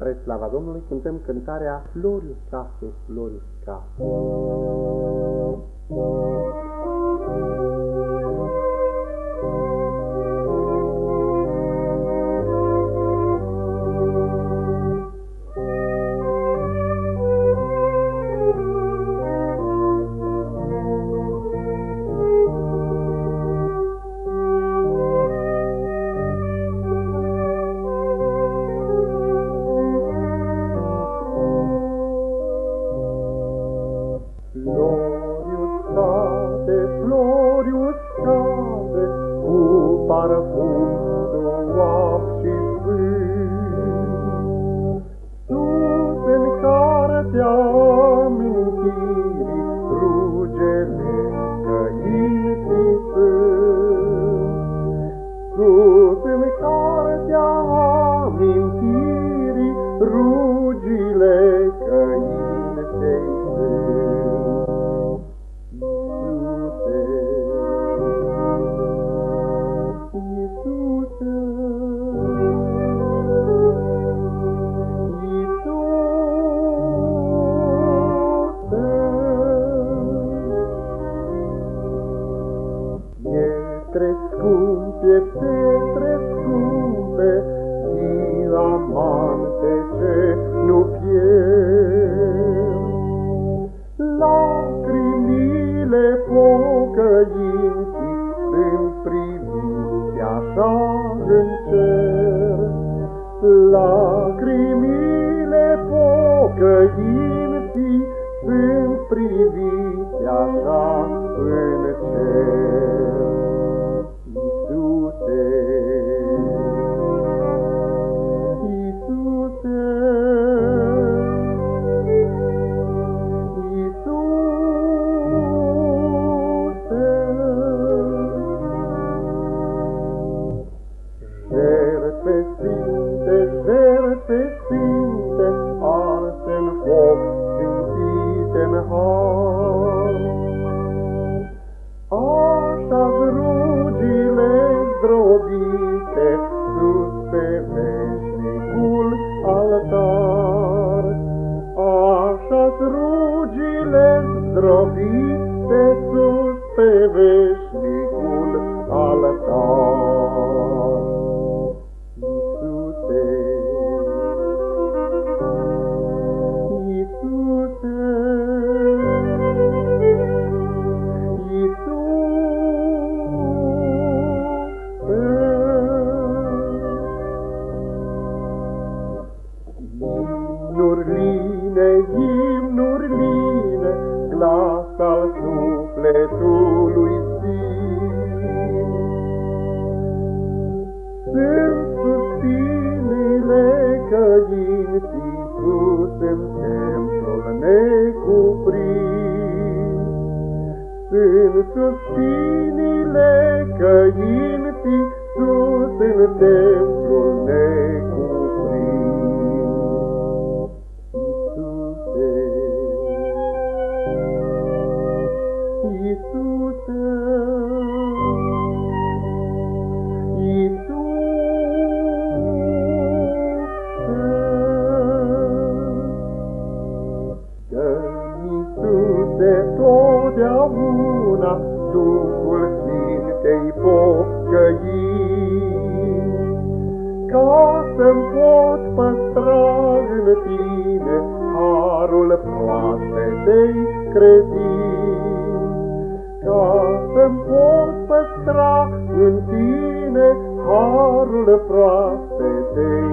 Spre slava Domnului cântăm cântarea Florius Case, Florius Case. Parfum suav și sfânt. Sus în cartea amintirii, rugele căinții sunt. Sus în cartea amintirii, rugile Lacrimile pocăinții sunt privite sfințite în line, imnuri line, glas al sufletului sfânt. Sunt suspinile căinții sus în templul necuprins. Sunt suspinile căinții sus în templul totdeauna Duhul Sfintei pocăii, ca să-mi pot păstra în tine harul proaspetei credin. Ca să-mi pot păstra în tine harul proaspetei credin.